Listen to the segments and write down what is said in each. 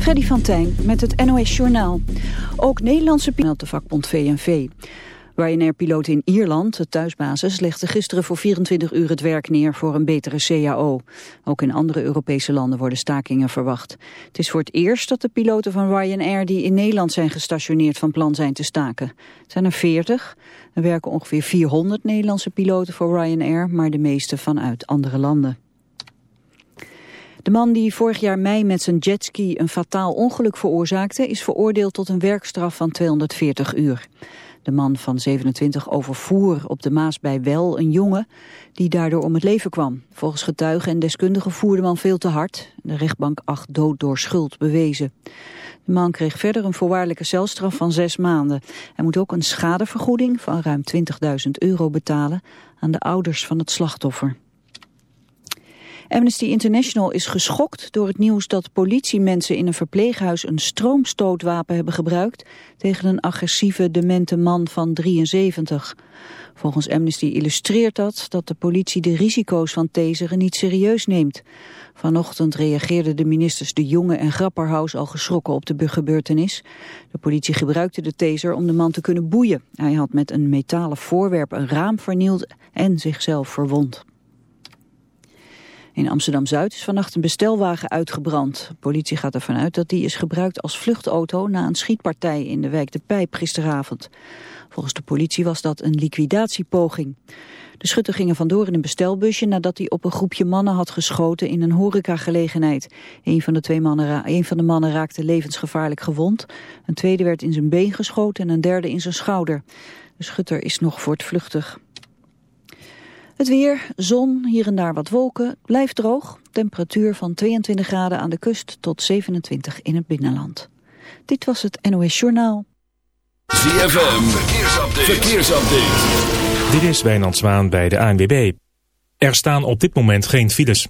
Freddy van Tijn met het NOS Journaal. Ook Nederlandse piloten de vakbond VNV. Ryanair-piloot in Ierland, de thuisbasis, legde gisteren voor 24 uur het werk neer voor een betere CAO. Ook in andere Europese landen worden stakingen verwacht. Het is voor het eerst dat de piloten van Ryanair die in Nederland zijn gestationeerd van plan zijn te staken. Het zijn er 40. Er werken ongeveer 400 Nederlandse piloten voor Ryanair, maar de meeste vanuit andere landen. De man die vorig jaar mei met zijn jetski een fataal ongeluk veroorzaakte... is veroordeeld tot een werkstraf van 240 uur. De man van 27 overvoer op de Maas bij Wel een jongen die daardoor om het leven kwam. Volgens getuigen en deskundigen voerde de man veel te hard. De rechtbank acht dood door schuld bewezen. De man kreeg verder een voorwaardelijke celstraf van zes maanden. Hij moet ook een schadevergoeding van ruim 20.000 euro betalen aan de ouders van het slachtoffer. Amnesty International is geschokt door het nieuws dat politiemensen in een verpleeghuis een stroomstootwapen hebben gebruikt tegen een agressieve demente man van 73. Volgens Amnesty illustreert dat dat de politie de risico's van taseren niet serieus neemt. Vanochtend reageerden de ministers De Jonge en Grapperhaus al geschrokken op de gebeurtenis. De politie gebruikte de taser om de man te kunnen boeien. Hij had met een metalen voorwerp een raam vernield en zichzelf verwond. In Amsterdam-Zuid is vannacht een bestelwagen uitgebrand. De politie gaat ervan uit dat die is gebruikt als vluchtauto... na een schietpartij in de wijk De Pijp gisteravond. Volgens de politie was dat een liquidatiepoging. De schutter ging er vandoor in een bestelbusje... nadat hij op een groepje mannen had geschoten in een horecagelegenheid. Een van de, twee mannen, een van de mannen raakte levensgevaarlijk gewond. Een tweede werd in zijn been geschoten en een derde in zijn schouder. De schutter is nog voortvluchtig. Het weer, zon, hier en daar wat wolken, blijft droog. Temperatuur van 22 graden aan de kust tot 27 in het binnenland. Dit was het NOS Journaal. ZFM, verkeersupdate. verkeersupdate. Dit is Wijnand Zwaan bij de ANWB. Er staan op dit moment geen files.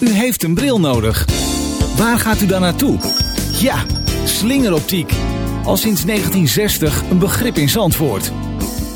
U heeft een bril nodig. Waar gaat u dan naartoe? Ja, slingeroptiek. Al sinds 1960 een begrip in Zandvoort.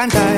cantar.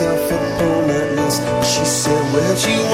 herself a bonnet list. She said, Where'd you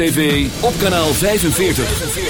TV, op kanaal 45.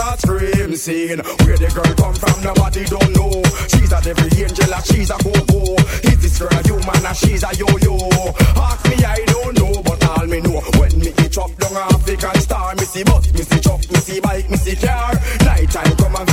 starts screaming scene Where the girl come from nobody don't know. She's a devil angel and she's a go-go. Is this girl a human and she's a yo-yo? Ask me I don't know but all me know. When me eat up down African star Me see bus, me see truck, me see bike, me see car. Night time come and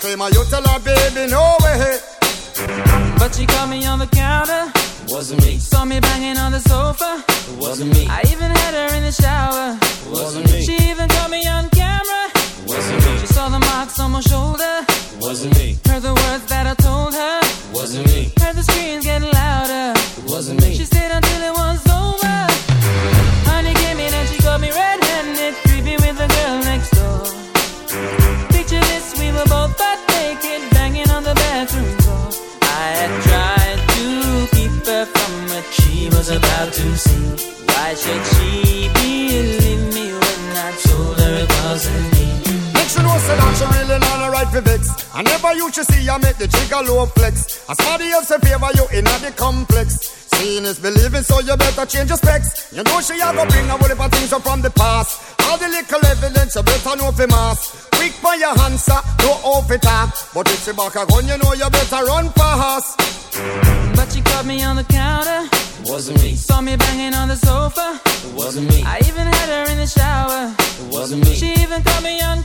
tell my you tell her, baby. complex. Seeing is believing, so you better change your specs. You know she a go bring a whole heap of things up from the past. All the little evidence you better know for mass. Quick by your answer, no ah, off it ah. up. But if she back a gun, you know you better run fast. But she caught me on the counter. Wasn't me. Saw me banging on the sofa. Wasn't me. I even had her in the shower. Wasn't me. She even caught me on